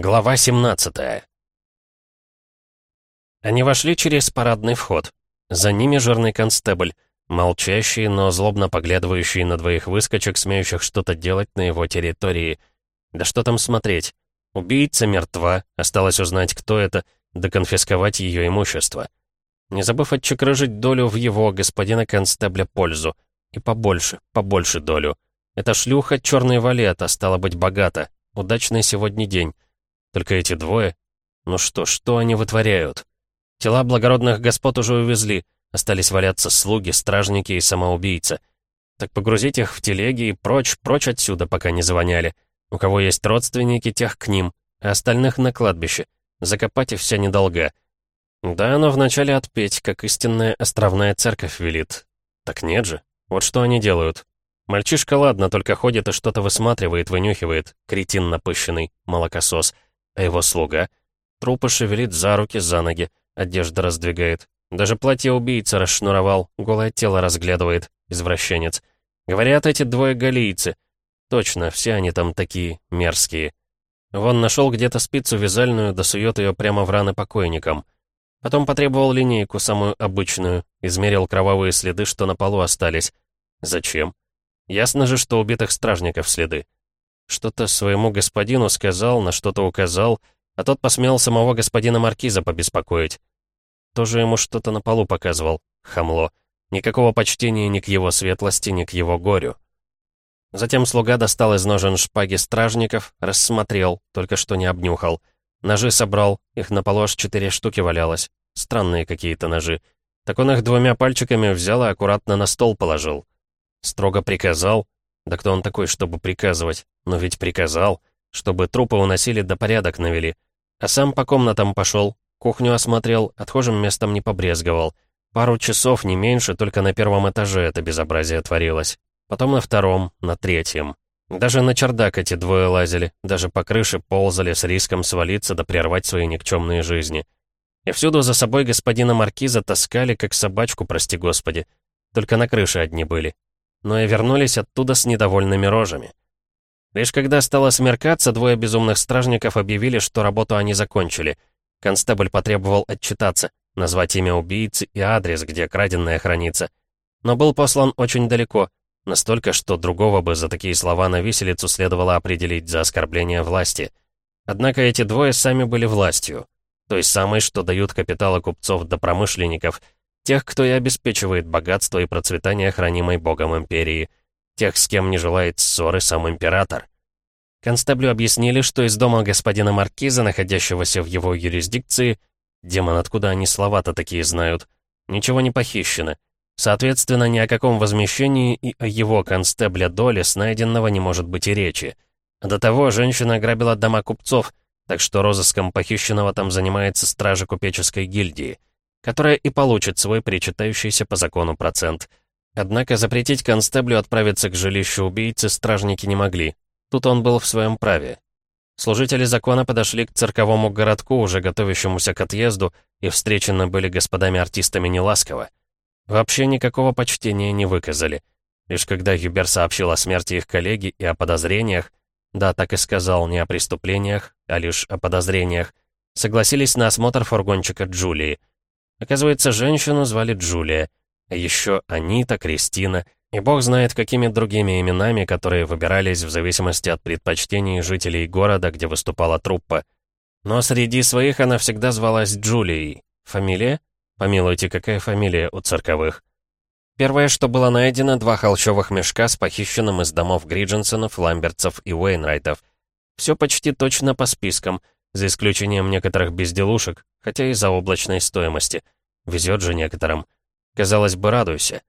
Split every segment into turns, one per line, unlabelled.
Глава 17 Они вошли через парадный вход. За ними жирный констебль, молчащий, но злобно поглядывающий на двоих выскочек, смеющих что-то делать на его территории. Да что там смотреть? Убийца мертва, осталось узнать, кто это, да конфисковать ее имущество. Не забыв отчекрыжить долю в его, господина констебля, пользу. И побольше, побольше долю. Эта шлюха — черный валет, а стала быть богата. Удачный сегодня день. Только эти двое... Ну что, что они вытворяют? Тела благородных господ уже увезли. Остались валяться слуги, стражники и самоубийца. Так погрузить их в телеги и прочь, прочь отсюда, пока не завоняли. У кого есть родственники, тех к ним, а остальных на кладбище. Закопать и вся недолга. Да, но вначале отпеть, как истинная островная церковь велит. Так нет же. Вот что они делают. Мальчишка, ладно, только ходит и что-то высматривает, вынюхивает. Кретин напыщенный, молокосос. А его слуга? Трупы шевелит за руки, за ноги, одежда раздвигает. Даже платье убийцы расшнуровал, голое тело разглядывает, извращенец. Говорят, эти двое галийцы. Точно, все они там такие мерзкие. Вон нашел где-то спицу вязальную, досует ее прямо в раны покойникам. Потом потребовал линейку, самую обычную, измерил кровавые следы, что на полу остались. Зачем? Ясно же, что убитых стражников следы. Что-то своему господину сказал, на что-то указал, а тот посмел самого господина Маркиза побеспокоить. Тоже ему что-то на полу показывал, хамло. Никакого почтения ни к его светлости, ни к его горю. Затем слуга достал из ножен шпаги стражников, рассмотрел, только что не обнюхал. Ножи собрал, их на полу аж четыре штуки валялось. Странные какие-то ножи. Так он их двумя пальчиками взял и аккуратно на стол положил. Строго приказал, да кто он такой, чтобы приказывать? Но ведь приказал, чтобы трупы уносили да порядок навели. А сам по комнатам пошел, кухню осмотрел, отхожим местом не побрезговал. Пару часов, не меньше, только на первом этаже это безобразие творилось. Потом на втором, на третьем. Даже на чердак эти двое лазили, даже по крыше ползали с риском свалиться да прервать свои никчемные жизни. И всюду за собой господина Маркиза таскали, как собачку, прости господи. Только на крыше одни были, но и вернулись оттуда с недовольными рожами. Лишь когда стало смеркаться, двое безумных стражников объявили, что работу они закончили. Констебль потребовал отчитаться, назвать имя убийцы и адрес, где краденное хранится. Но был послан очень далеко, настолько, что другого бы за такие слова на виселицу следовало определить за оскорбление власти. Однако эти двое сами были властью, той самой, что дают капиталы купцов до промышленников — Тех, кто и обеспечивает богатство и процветание хранимой Богом империи. Тех, с кем не желает ссоры сам император. Констеблю объяснили, что из дома господина Маркиза, находящегося в его юрисдикции, демон, откуда они слова-то такие знают, ничего не похищено. Соответственно, ни о каком возмещении и о его констебля доле с найденного не может быть и речи. До того женщина ограбила дома купцов, так что розыском похищенного там занимается стража купеческой гильдии которая и получит свой причитающийся по закону процент. Однако запретить констеблю отправиться к жилищу убийцы стражники не могли. Тут он был в своем праве. Служители закона подошли к цирковому городку, уже готовящемуся к отъезду, и встречены были господами-артистами неласково. Вообще никакого почтения не выказали. Лишь когда Юбер сообщил о смерти их коллеги и о подозрениях, да, так и сказал, не о преступлениях, а лишь о подозрениях, согласились на осмотр фургончика Джулии. Оказывается, женщину звали Джулия. А еще Анита, Кристина и бог знает какими другими именами, которые выбирались в зависимости от предпочтений жителей города, где выступала труппа. Но среди своих она всегда звалась Джулией. Фамилия? Помилуйте, какая фамилия у цирковых? Первое, что было найдено, два холщовых мешка с похищенным из домов Гридженсонов, Ламбертсов и Уэйнрайтов. Все почти точно по спискам — за исключением некоторых безделушек, хотя и за облачной стоимости. Везет же некоторым. Казалось бы, радуйся.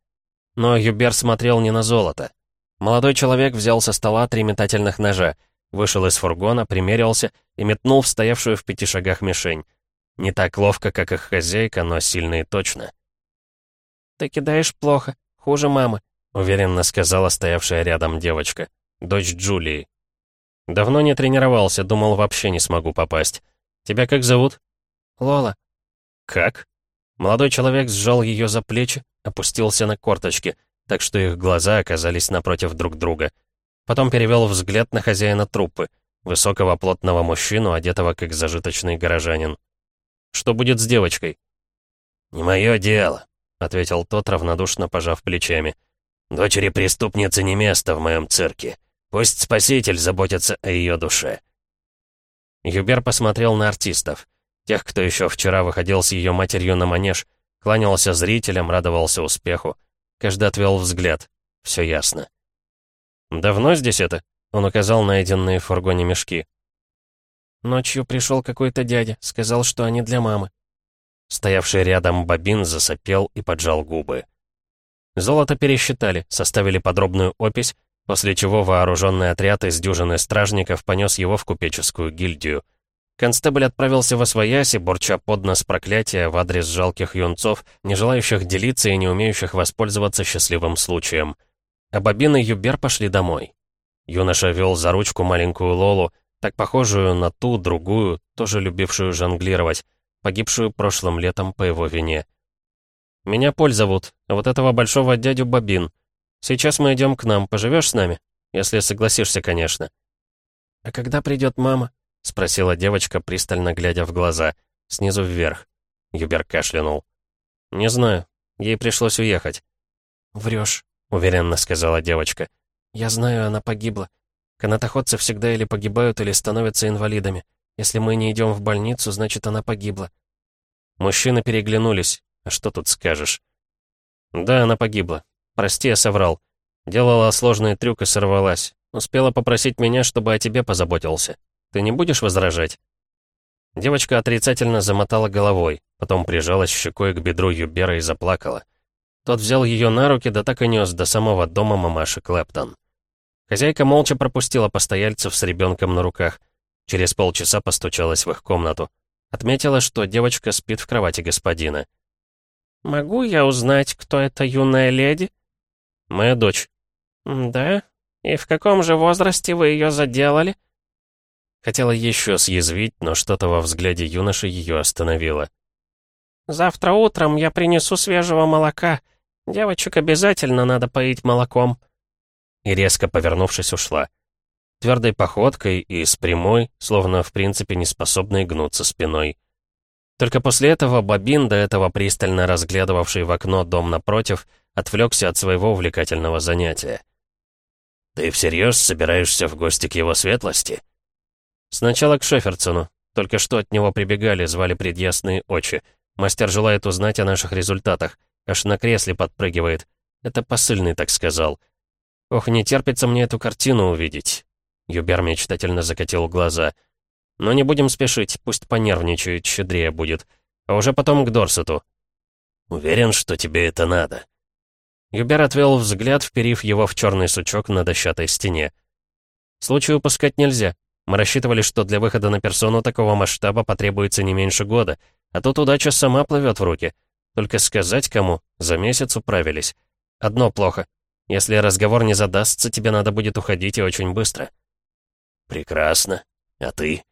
Но Юбер смотрел не на золото. Молодой человек взял со стола три метательных ножа, вышел из фургона, примерился и метнул в стоявшую в пяти шагах мишень. Не так ловко, как их хозяйка, но сильно и точно. «Ты кидаешь плохо, хуже мамы», — уверенно сказала стоявшая рядом девочка, дочь Джулии, «Давно не тренировался, думал, вообще не смогу попасть. Тебя как зовут?» «Лола». «Как?» Молодой человек сжал ее за плечи, опустился на корточки, так что их глаза оказались напротив друг друга. Потом перевел взгляд на хозяина труппы. высокого плотного мужчину, одетого как зажиточный горожанин. «Что будет с девочкой?»
«Не мое дело», —
ответил тот, равнодушно пожав плечами.
«Дочери преступницы не место в моем цирке. Пусть Спаситель заботится о ее душе».
Юбер посмотрел на артистов. Тех, кто еще вчера выходил с ее матерью на манеж, кланялся зрителям, радовался успеху. Каждый отвел взгляд. Все ясно. «Давно здесь это?» — он указал найденные в фургоне мешки.
«Ночью пришел какой-то дядя, сказал, что они для мамы».
Стоявший рядом бобин засопел и поджал губы. Золото пересчитали, составили подробную опись, после чего вооруженный отряд из дюжины стражников понес его в купеческую гильдию. Констебль отправился во свояси, борча под нос проклятия в адрес жалких юнцов, не желающих делиться и не умеющих воспользоваться счастливым случаем. А Бобин и Юбер пошли домой. Юноша вел за ручку маленькую Лолу, так похожую на ту, другую, тоже любившую жонглировать, погибшую прошлым летом по его вине. «Меня Поль зовут, а вот этого большого дядю Бобин. Сейчас мы идем к нам, поживешь с нами? Если согласишься, конечно».
«А когда придет мама?»
— спросила девочка, пристально глядя в глаза, снизу вверх. Юбер кашлянул. «Не знаю. Ей пришлось уехать».
«Врешь», —
уверенно сказала девочка.
«Я знаю, она погибла. Канатоходцы всегда или погибают, или становятся инвалидами. Если мы не идем в больницу, значит, она погибла».
Мужчины переглянулись. А что тут скажешь? «Да, она погибла. Прости, я соврал. Делала сложный трюк и сорвалась. Успела попросить меня, чтобы о тебе позаботился. Ты не будешь возражать?» Девочка отрицательно замотала головой, потом прижалась щекой к бедру Юбера и заплакала. Тот взял ее на руки, да так и нес до самого дома мамаши Клэптон. Хозяйка молча пропустила постояльцев с ребенком на руках. Через полчаса постучалась в их комнату. Отметила, что девочка спит в кровати господина.
«Могу я узнать, кто эта юная леди?»
«Моя дочь».
«Да? И в каком же возрасте вы ее заделали?»
Хотела еще съязвить, но что-то во взгляде юноши ее остановило.
«Завтра утром я принесу свежего молока. Девочек обязательно надо поить молоком».
И резко повернувшись, ушла. Твердой походкой и с прямой, словно в принципе не способной гнуться спиной. Только после этого Бобин, до этого пристально разглядывавший в окно дом напротив, отвлекся от своего увлекательного занятия.
«Ты всерьез собираешься в гости к его светлости?»
Сначала к Шеферцену. Только что от него прибегали, звали предъясные очи. Мастер желает узнать о наших результатах. Аж на кресле подпрыгивает. Это посыльный так сказал. Ох, не терпится мне эту картину увидеть. Юбер мечтательно закатил глаза. Но не будем спешить, пусть понервничает, щедрее будет. А уже потом к Дорсету.
Уверен, что тебе это надо.
Юбер отвел взгляд, вперив его в черный сучок на дощатой стене. Случай упускать нельзя. Мы рассчитывали, что для выхода на персону такого масштаба потребуется не меньше года, а тут удача сама плывет в руки. Только сказать кому, за месяц управились. Одно плохо. Если разговор не задастся, тебе надо будет уходить и очень быстро.
Прекрасно. А ты?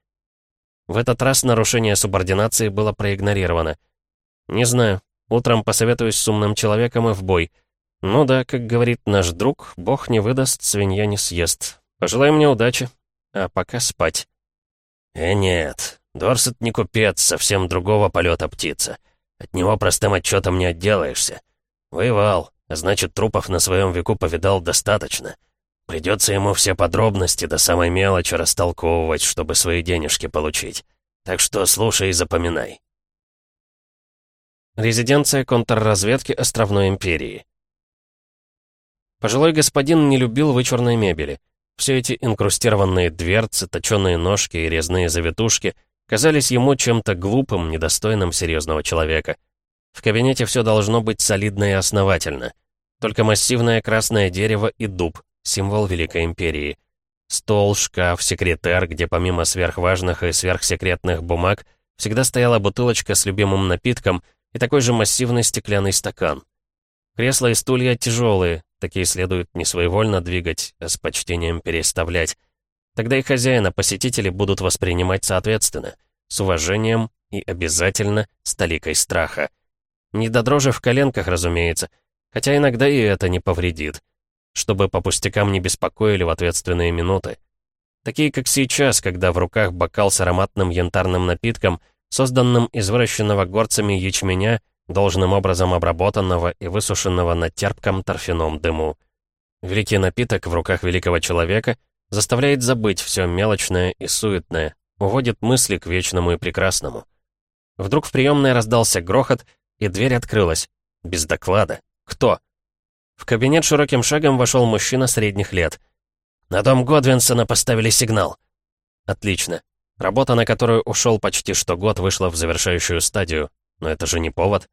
В этот раз нарушение субординации было проигнорировано. Не знаю. Утром посоветуюсь с умным человеком и в бой. Ну да, как говорит наш друг, бог не выдаст, свинья не съест. Пожелай мне удачи а пока спать.
Э, нет, Дорсет не купец, совсем другого полета птица. От него простым отчетом не отделаешься. Воевал, а значит, трупов на своем веку повидал достаточно. Придется ему все подробности до самой мелочи растолковывать, чтобы свои денежки получить. Так что слушай и запоминай.
Резиденция контрразведки Островной империи. Пожилой господин не любил вычурной мебели. Все эти инкрустированные дверцы, точеные ножки и резные завитушки казались ему чем-то глупым, недостойным серьезного человека. В кабинете все должно быть солидно и основательно. Только массивное красное дерево и дуб, символ Великой Империи. Стол, шкаф, секретер, где помимо сверхважных и сверхсекретных бумаг всегда стояла бутылочка с любимым напитком и такой же массивный стеклянный стакан. Кресла и стулья тяжелые, Такие следует не своевольно двигать, а с почтением переставлять. Тогда и хозяина посетители будут воспринимать соответственно, с уважением и обязательно с толикой страха. Не до дрожи в коленках, разумеется, хотя иногда и это не повредит, чтобы по пустякам не беспокоили в ответственные минуты. Такие, как сейчас, когда в руках бокал с ароматным янтарным напитком, созданным из выращенного горцами ячменя, должным образом обработанного и высушенного на терпком торфяном дыму. Великий напиток в руках великого человека заставляет забыть все мелочное и суетное, уводит мысли к вечному и прекрасному. Вдруг в приемной раздался грохот, и дверь открылась. Без доклада. Кто? В кабинет широким шагом вошел мужчина средних лет. «На дом Годвинсона поставили сигнал». «Отлично. Работа, на которую ушел почти что год, вышла в завершающую стадию. Но это же не повод».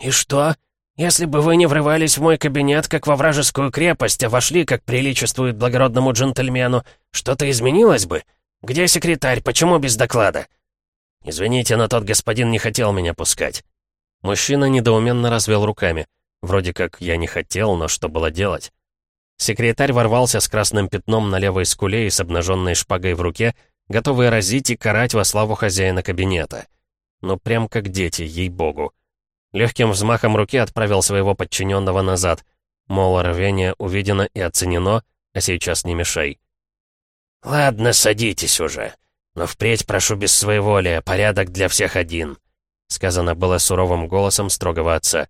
«И что? Если бы вы не врывались в мой кабинет, как во вражескую крепость, а вошли, как приличествует благородному джентльмену, что-то изменилось бы? Где секретарь? Почему без доклада?»
«Извините, но тот господин не хотел меня пускать». Мужчина недоуменно развел руками. Вроде как я не хотел, но что было делать? Секретарь ворвался с красным пятном на левой скуле и с обнаженной шпагой в руке, готовый разить и карать во славу хозяина кабинета. Ну, прям как дети, ей-богу. Легким взмахом руки отправил своего подчиненного назад. Мол, рвение увидено и оценено, а сейчас не мешай.
«Ладно, садитесь уже. Но впредь прошу без своеволия, порядок для всех один», сказано было суровым голосом строгого отца.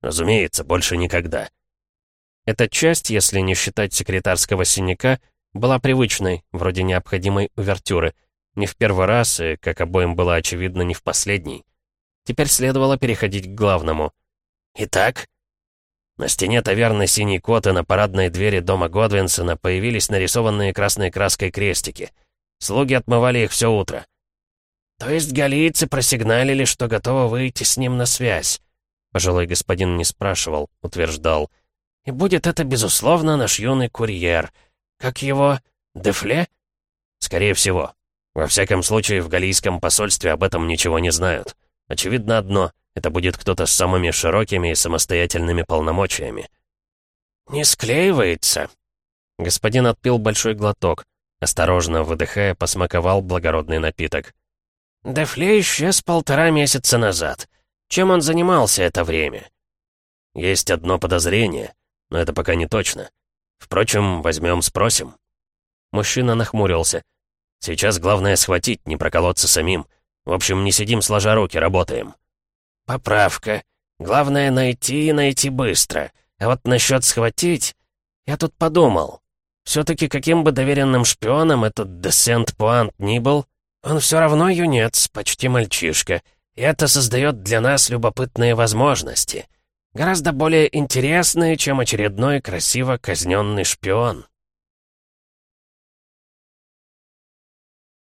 Разумеется, больше никогда. Эта часть, если не считать секретарского синяка, была привычной, вроде необходимой увертюры. Не в первый раз, и, как обоим было очевидно, не в последний. Теперь следовало переходить к главному.
«Итак?»
На стене таверны «Синий кот» и на парадной двери дома Годвинсона появились нарисованные красной краской крестики. Слуги отмывали их все утро.
«То есть галийцы просигналили, что готовы выйти с ним на связь?»
Пожилой господин не спрашивал, утверждал.
«И будет это, безусловно, наш юный курьер. Как его? Дефле?»
«Скорее всего. Во всяком случае, в галийском посольстве об этом ничего не знают. Очевидно одно — это будет кто-то с самыми широкими и самостоятельными полномочиями».
«Не склеивается?»
Господин отпил большой глоток. Осторожно, выдыхая, посмаковал благородный напиток.
«Дефле исчез полтора месяца назад. Чем он занимался это время?
Есть одно подозрение, но это пока не точно. Впрочем, возьмем, спросим. Мужчина нахмурился. Сейчас главное схватить, не проколоться самим. В общем, не сидим сложа руки, работаем.
Поправка. Главное найти и найти быстро. А вот насчет схватить... Я тут подумал. Все-таки каким бы доверенным шпионом этот Десент Пуант ни был, он все равно юнец, почти мальчишка — и это создает для нас любопытные возможности. Гораздо более интересные, чем очередной красиво казненный шпион.